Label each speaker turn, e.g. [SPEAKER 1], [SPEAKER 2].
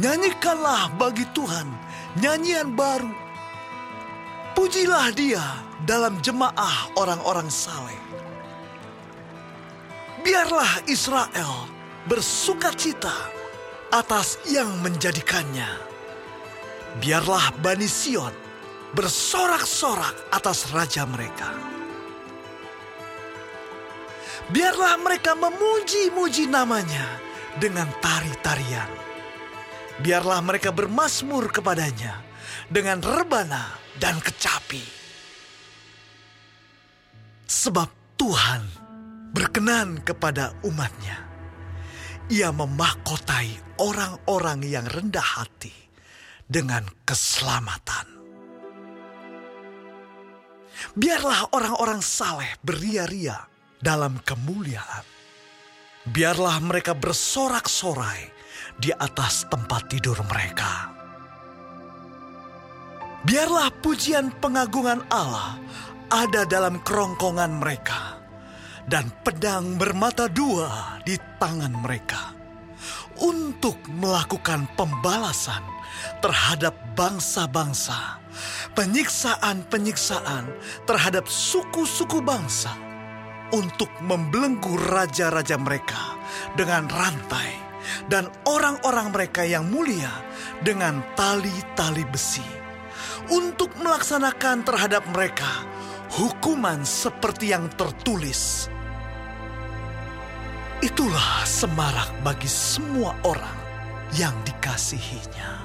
[SPEAKER 1] Nyanyikanlah bagi Tuhan nyanyian baru. Pujilah dia dalam jemaah orang-orang saleh. Biarlah Israel bersuka cita atas yang menjadikannya. Biarlah Bani Sion bersorak-sorak atas raja mereka. Biarlah mereka memuji-muji namanya dengan tari-tarian. Biarlah mereka bermasmur kepadanya dengan rebana dan kecapi. Sebab Tuhan berkenan kepada umatnya. Ia memahkotai orang-orang yang rendah hati dengan keselamatan. Biarlah orang-orang saleh beria-ria dalam kemuliaan. Biarlah mereka bersorak-sorai di atas tempat tidur mereka. Biarlah pujian pengagungan Allah ada dalam kerongkongan mereka, dan pedang bermata dua di tangan mereka untuk melakukan pembalasan terhadap bangsa-bangsa, penyiksaan-penyiksaan terhadap suku-suku bangsa, untuk membelenggu raja-raja mereka dengan rantai dan orang-orang mereka yang mulia dengan tali-tali besi, untuk melaksanakan terhadap mereka hukuman seperti yang tertulis. Itulah semarak bagi semua orang yang dikasihinya.